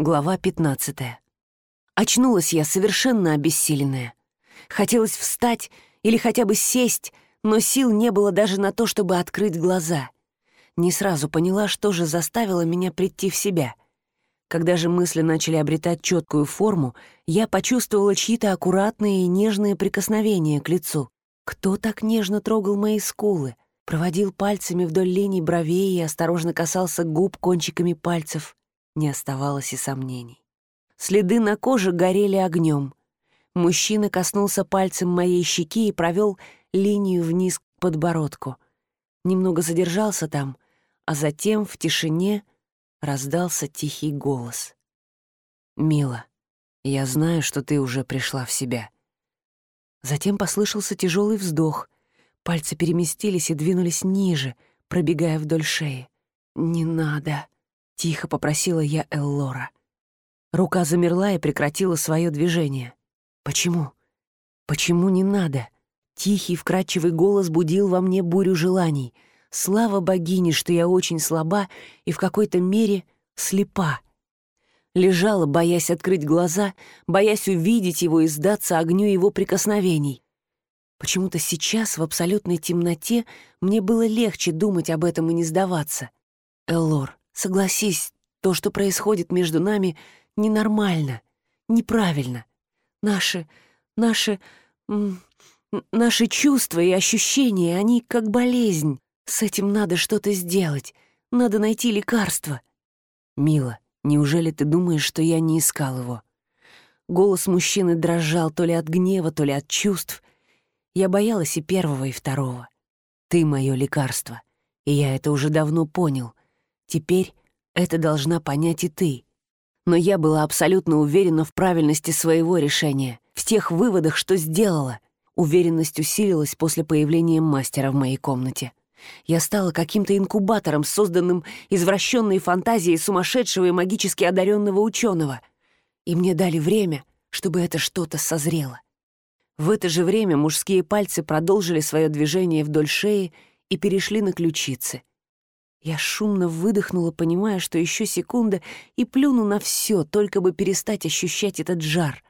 Глава 15. Очнулась я совершенно обессиленная. Хотелось встать или хотя бы сесть, но сил не было даже на то, чтобы открыть глаза. Не сразу поняла, что же заставило меня прийти в себя. Когда же мысли начали обретать четкую форму, я почувствовала чьи-то аккуратные и нежные прикосновения к лицу. Кто так нежно трогал мои скулы, проводил пальцами вдоль линий бровей и осторожно касался губ кончиками пальцев — не оставалось и сомнений. Следы на коже горели огнем. Мужчина коснулся пальцем моей щеки и провел линию вниз к подбородку. Немного задержался там, а затем в тишине раздался тихий голос. «Мила, я знаю, что ты уже пришла в себя». Затем послышался тяжелый вздох. Пальцы переместились и двинулись ниже, пробегая вдоль шеи. «Не надо», Тихо попросила я Эллора. Рука замерла и прекратила свое движение. «Почему? Почему не надо?» Тихий, вкрадчивый голос будил во мне бурю желаний. Слава богине, что я очень слаба и в какой-то мере слепа. Лежала, боясь открыть глаза, боясь увидеть его и сдаться огню его прикосновений. Почему-то сейчас, в абсолютной темноте, мне было легче думать об этом и не сдаваться. Эллор, Согласись, то, что происходит между нами, ненормально, неправильно. Наши, наши, наши чувства и ощущения, они как болезнь. С этим надо что-то сделать, надо найти лекарство. Мила, неужели ты думаешь, что я не искал его? Голос мужчины дрожал то ли от гнева, то ли от чувств. Я боялась и первого, и второго. Ты — мое лекарство, и я это уже давно понял. Теперь это должна понять и ты. Но я была абсолютно уверена в правильности своего решения, в тех выводах, что сделала. Уверенность усилилась после появления мастера в моей комнате. Я стала каким-то инкубатором, созданным извращенной фантазией сумасшедшего и магически одаренного ученого. И мне дали время, чтобы это что-то созрело. В это же время мужские пальцы продолжили свое движение вдоль шеи и перешли на ключицы. Я шумно выдохнула, понимая, что еще секунда, и плюну на все, только бы перестать ощущать этот жар.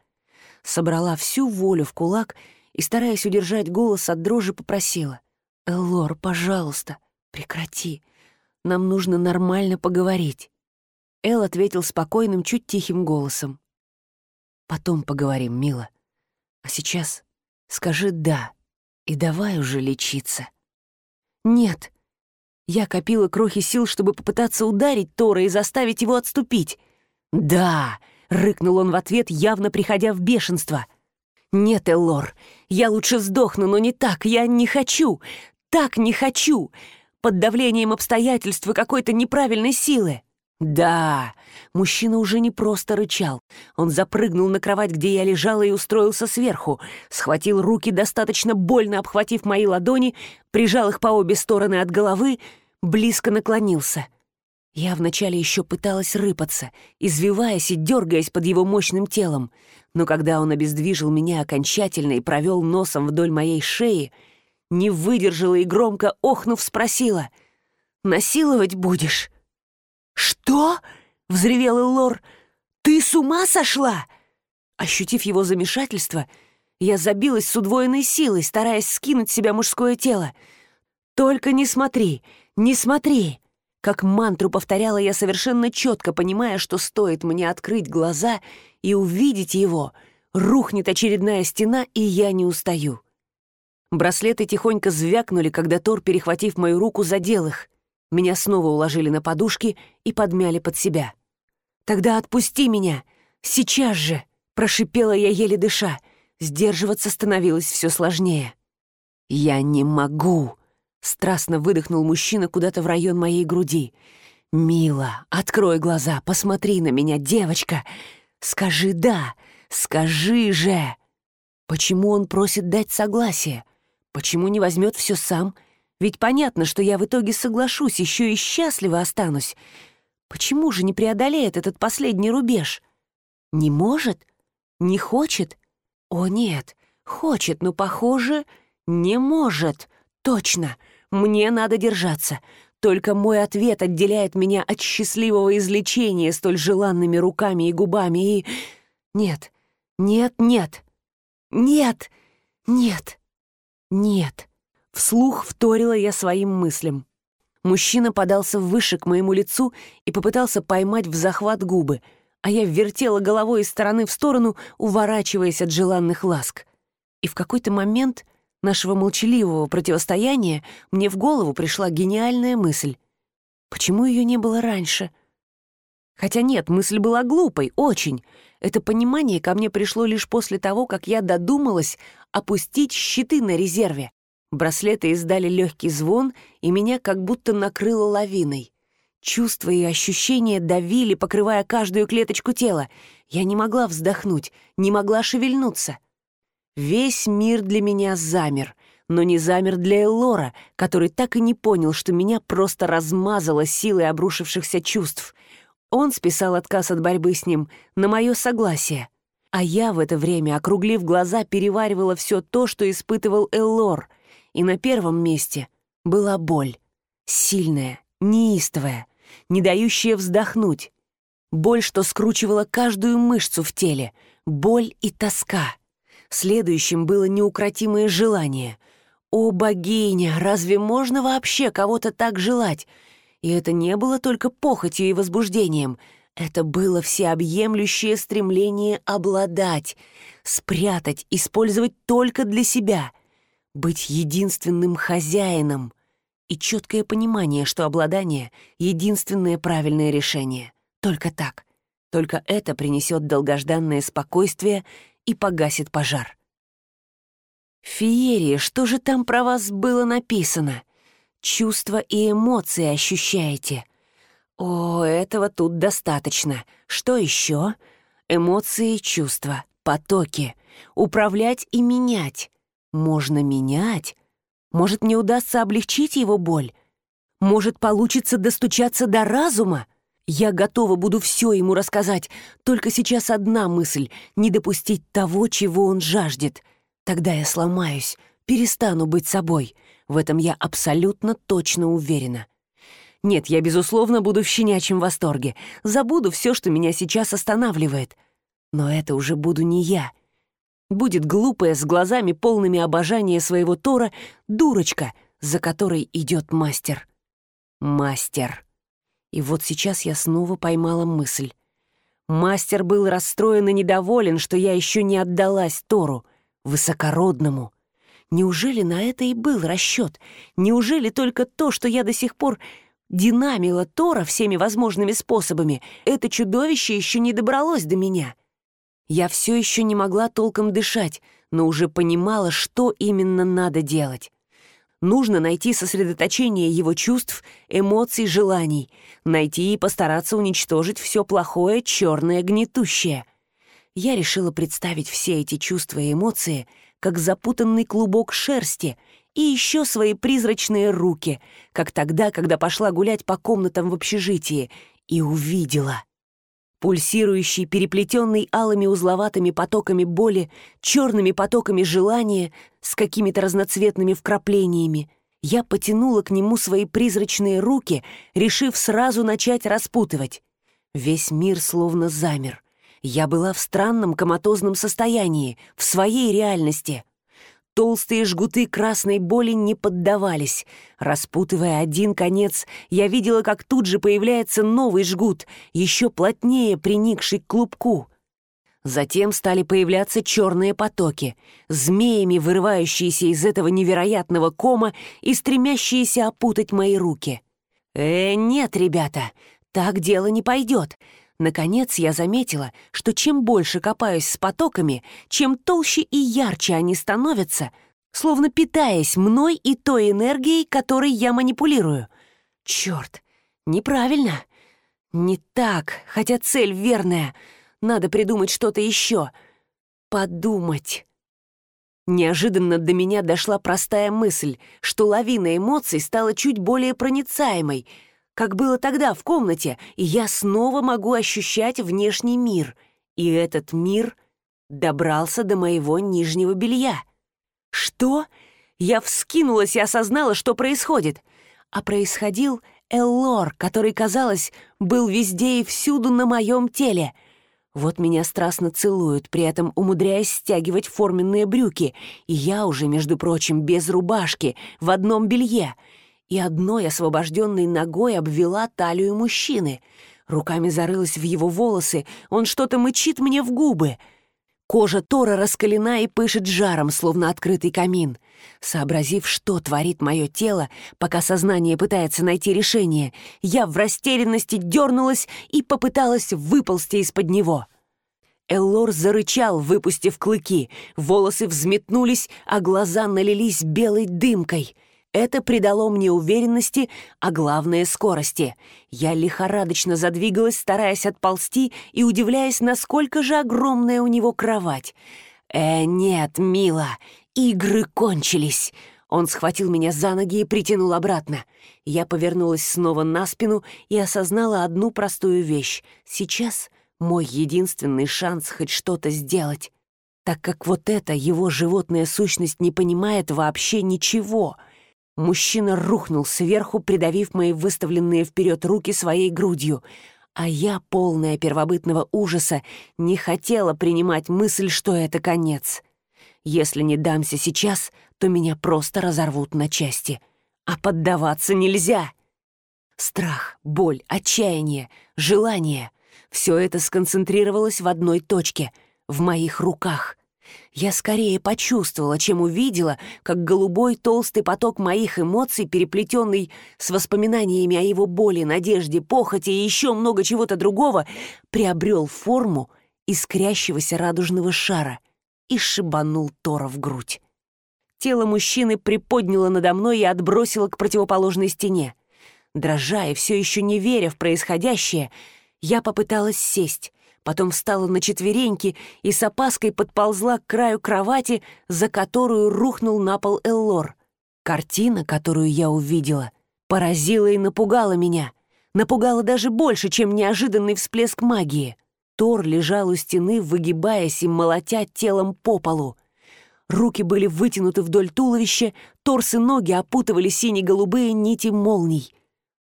Собрала всю волю в кулак и, стараясь удержать голос от дрожи, попросила. «Эллор, пожалуйста, прекрати. Нам нужно нормально поговорить». Эл ответил спокойным, чуть тихим голосом. «Потом поговорим, мила. А сейчас скажи «да» и давай уже лечиться». «Нет», я копила крохи сил, чтобы попытаться ударить Тора и заставить его отступить. «Да!» — рыкнул он в ответ, явно приходя в бешенство. «Нет, Эллор, я лучше сдохну, но не так, я не хочу! Так не хочу! Под давлением обстоятельств и какой-то неправильной силы!» «Да!» Мужчина уже не просто рычал. Он запрыгнул на кровать, где я лежала, и устроился сверху. Схватил руки, достаточно больно обхватив мои ладони, прижал их по обе стороны от головы, близко наклонился. Я вначале еще пыталась рыпаться, извиваясь и дергаясь под его мощным телом, но когда он обездвижил меня окончательно и провел носом вдоль моей шеи, не выдержала и громко охнув спросила «Насиловать будешь?» «Что?» — взревел Эллор. «Ты с ума сошла?» Ощутив его замешательство, я забилась с удвоенной силой, стараясь скинуть с себя мужское тело. «Только не смотри, не смотри!» Как мантру повторяла я совершенно четко, понимая, что стоит мне открыть глаза и увидеть его, рухнет очередная стена, и я не устаю. Браслеты тихонько звякнули, когда Тор, перехватив мою руку, задел их. Меня снова уложили на подушки и подмяли под себя. «Тогда отпусти меня! Сейчас же!» — прошипела я, еле дыша. Сдерживаться становилось все сложнее. «Я не могу!» — страстно выдохнул мужчина куда-то в район моей груди. «Мила, открой глаза, посмотри на меня, девочка! Скажи «да», скажи же!» Почему он просит дать согласие? Почему не возьмет все сам — ведь понятно, что я в итоге соглашусь, еще и счастливо останусь. Почему же не преодолеет этот последний рубеж? Не может? Не хочет? О, нет, хочет, но, похоже, не может. Точно, мне надо держаться. Только мой ответ отделяет меня от счастливого излечения столь желанными руками и губами, и... Нет, нет, нет, нет, нет, нет. Вслух вторила я своим мыслям. Мужчина подался выше к моему лицу и попытался поймать в захват губы, а я вертела головой из стороны в сторону, уворачиваясь от желанных ласк. И в какой-то момент нашего молчаливого противостояния мне в голову пришла гениальная мысль. Почему ее не было раньше? Хотя нет, мысль была глупой, очень. Это понимание ко мне пришло лишь после того, как я додумалась опустить щиты на резерве. Браслеты издали легкий звон, и меня как будто накрыло лавиной. Чувства и ощущения давили, покрывая каждую клеточку тела. Я не могла вздохнуть, не могла шевельнуться. Весь мир для меня замер, но не замер для Эллора, который так и не понял, что меня просто размазало силой обрушившихся чувств. Он списал отказ от борьбы с ним на мое согласие. А я в это время, округлив глаза, переваривала все то, что испытывал Эллор — и на первом месте была боль. Сильная, неистовая, не дающая вздохнуть. Боль, что скручивала каждую мышцу в теле. Боль и тоска. Следующим было неукротимое желание. О, богиня, разве можно вообще кого-то так желать? И это не было только похотью и возбуждением. Это было всеобъемлющее стремление обладать, спрятать, использовать только для себя быть единственным хозяином и четкое понимание, что обладание — единственное правильное решение. Только так. Только это принесет долгожданное спокойствие и погасит пожар. Феерия, что же там про вас было написано? Чувства и эмоции ощущаете. О, этого тут достаточно. Что еще? Эмоции и чувства, потоки. Управлять и менять. Можно менять. Может, мне удастся облегчить его боль? Может, получится достучаться до разума? Я готова буду все ему рассказать, только сейчас одна мысль — не допустить того, чего он жаждет. Тогда я сломаюсь, перестану быть собой. В этом я абсолютно точно уверена. Нет, я, безусловно, буду в щенячьем восторге. Забуду все, что меня сейчас останавливает. Но это уже буду не я — будет глупая, с глазами полными обожания своего Тора, дурочка, за которой идет мастер. Мастер. И вот сейчас я снова поймала мысль. Мастер был расстроен и недоволен, что я еще не отдалась Тору, высокородному. Неужели на это и был расчет? Неужели только то, что я до сих пор динамила Тора всеми возможными способами, это чудовище еще не добралось до меня?» Я все еще не могла толком дышать, но уже понимала, что именно надо делать. Нужно найти сосредоточение его чувств, эмоций, желаний, найти и постараться уничтожить все плохое, черное, гнетущее. Я решила представить все эти чувства и эмоции как запутанный клубок шерсти и еще свои призрачные руки, как тогда, когда пошла гулять по комнатам в общежитии, и увидела — пульсирующий, переплетенный алыми узловатыми потоками боли, черными потоками желания с какими-то разноцветными вкраплениями. Я потянула к нему свои призрачные руки, решив сразу начать распутывать. Весь мир словно замер. Я была в странном коматозном состоянии, в своей реальности. Толстые жгуты красной боли не поддавались. Распутывая один конец, я видела, как тут же появляется новый жгут, еще плотнее приникший к клубку. Затем стали появляться черные потоки, змеями вырывающиеся из этого невероятного кома и стремящиеся опутать мои руки. «Э, нет, ребята, так дело не пойдет. Наконец я заметила, что чем больше копаюсь с потоками, чем толще и ярче они становятся, словно питаясь мной и той энергией, которой я манипулирую. Черт, неправильно. Не так, хотя цель верная. Надо придумать что-то еще. Подумать. Неожиданно до меня дошла простая мысль, что лавина эмоций стала чуть более проницаемой — как было тогда в комнате, и я снова могу ощущать внешний мир. И этот мир добрался до моего нижнего белья. Что? Я вскинулась и осознала, что происходит. А происходил Эллор, который, казалось, был везде и всюду на моем теле. Вот меня страстно целуют, при этом умудряясь стягивать форменные брюки, и я уже, между прочим, без рубашки, в одном белье, и одной освобожденной ногой обвела талию мужчины. Руками зарылась в его волосы, он что-то мычит мне в губы — Кожа Тора раскалена и пышет жаром, словно открытый камин. Сообразив, что творит мое тело, пока сознание пытается найти решение, я в растерянности дернулась и попыталась выползти из-под него. Эллор зарычал, выпустив клыки, волосы взметнулись, а глаза налились белой дымкой — это придало мне уверенности, а главное — скорости. Я лихорадочно задвигалась, стараясь отползти и удивляясь, насколько же огромная у него кровать. «Э, нет, мила, игры кончились!» Он схватил меня за ноги и притянул обратно. Я повернулась снова на спину и осознала одну простую вещь. Сейчас мой единственный шанс хоть что-то сделать. Так как вот эта его животная сущность не понимает вообще ничего — Мужчина рухнул сверху, придавив мои выставленные вперед руки своей грудью, а я, полная первобытного ужаса, не хотела принимать мысль, что это конец. Если не дамся сейчас, то меня просто разорвут на части. А поддаваться нельзя. Страх, боль, отчаяние, желание — все это сконцентрировалось в одной точке — в моих руках. Я скорее почувствовала, чем увидела, как голубой толстый поток моих эмоций, переплетенный с воспоминаниями о его боли, надежде, похоти и еще много чего-то другого, приобрел форму искрящегося радужного шара и шибанул Тора в грудь. Тело мужчины приподняло надо мной и отбросило к противоположной стене. Дрожа и все еще не веря в происходящее, я попыталась сесть, потом встала на четвереньки и с опаской подползла к краю кровати, за которую рухнул на пол Эллор. Картина, которую я увидела, поразила и напугала меня. Напугала даже больше, чем неожиданный всплеск магии. Тор лежал у стены, выгибаясь и молотя телом по полу. Руки были вытянуты вдоль туловища, торс и ноги опутывали сине-голубые нити молний.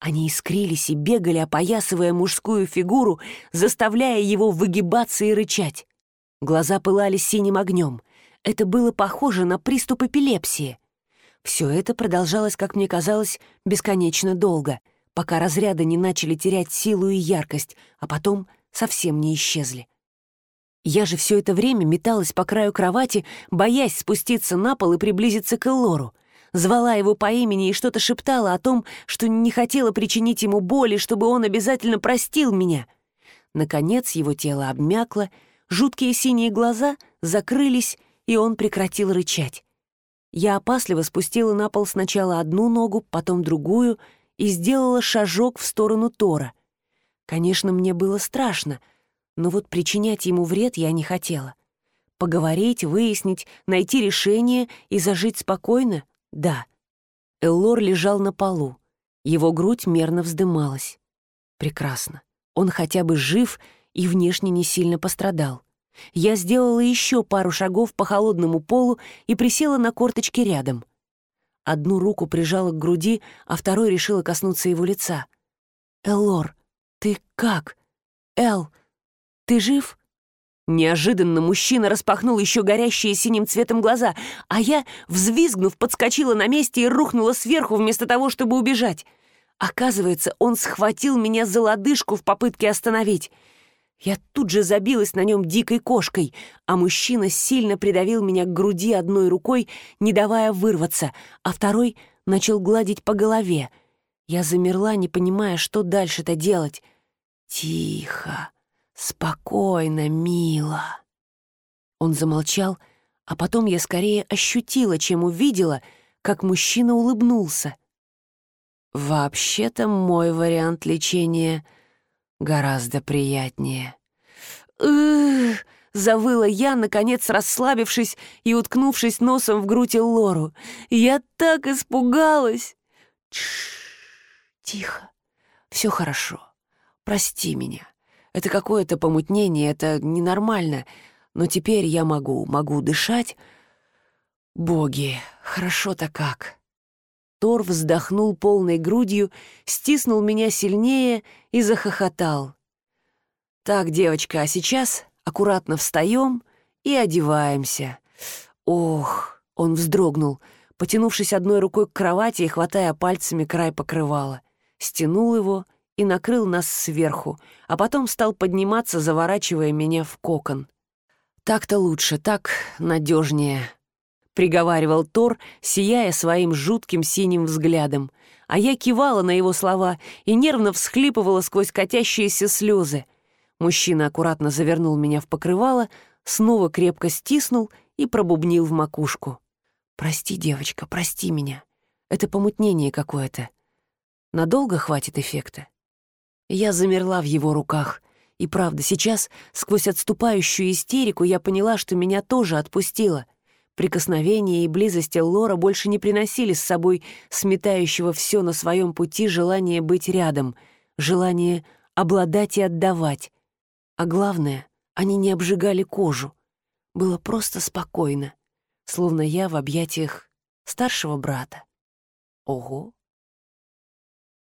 Они искрились и бегали, опоясывая мужскую фигуру, заставляя его выгибаться и рычать. Глаза пылали синим огнем. Это было похоже на приступ эпилепсии. Все это продолжалось, как мне казалось, бесконечно долго, пока разряды не начали терять силу и яркость, а потом совсем не исчезли. Я же все это время металась по краю кровати, боясь спуститься на пол и приблизиться к Эллору — звала его по имени и что-то шептала о том, что не хотела причинить ему боли, чтобы он обязательно простил меня. Наконец его тело обмякло, жуткие синие глаза закрылись, и он прекратил рычать. Я опасливо спустила на пол сначала одну ногу, потом другую и сделала шажок в сторону Тора. Конечно, мне было страшно, но вот причинять ему вред я не хотела. Поговорить, выяснить, найти решение и зажить спокойно да. Эллор лежал на полу. Его грудь мерно вздымалась. Прекрасно. Он хотя бы жив и внешне не сильно пострадал. Я сделала еще пару шагов по холодному полу и присела на корточки рядом. Одну руку прижала к груди, а второй решила коснуться его лица. «Эллор, ты как? Эл, ты жив?» Неожиданно мужчина распахнул еще горящие синим цветом глаза, а я, взвизгнув, подскочила на месте и рухнула сверху вместо того, чтобы убежать. Оказывается, он схватил меня за лодыжку в попытке остановить. Я тут же забилась на нем дикой кошкой, а мужчина сильно придавил меня к груди одной рукой, не давая вырваться, а второй начал гладить по голове. Я замерла, не понимая, что дальше-то делать. «Тихо!» «Спокойно, мило». Он замолчал, а потом я скорее ощутила, чем увидела, как мужчина улыбнулся. «Вообще-то мой вариант лечения гораздо приятнее». Завыла я, наконец расслабившись и уткнувшись носом в грудь Лору. «Я так испугалась!» «Тш, тихо, все хорошо, прости меня». Это какое-то помутнение, это ненормально. Но теперь я могу, могу дышать. Боги, хорошо-то как. Тор вздохнул полной грудью, стиснул меня сильнее и захохотал. «Так, девочка, а сейчас аккуратно встаем и одеваемся». «Ох!» — он вздрогнул, потянувшись одной рукой к кровати и хватая пальцами край покрывала. Стянул его и накрыл нас сверху, а потом стал подниматься, заворачивая меня в кокон. «Так-то лучше, так надежнее», — приговаривал Тор, сияя своим жутким синим взглядом, а я кивала на его слова и нервно всхлипывала сквозь катящиеся слезы. Мужчина аккуратно завернул меня в покрывало, снова крепко стиснул и пробубнил в макушку. «Прости, девочка, прости меня. Это помутнение какое-то. Надолго хватит эффекта?» Я замерла в его руках. И правда, сейчас, сквозь отступающую истерику, я поняла, что меня тоже отпустило. Прикосновения и близость Лора больше не приносили с собой сметающего все на своем пути желание быть рядом, желание обладать и отдавать. А главное, они не обжигали кожу. Было просто спокойно, словно я в объятиях старшего брата. Ого!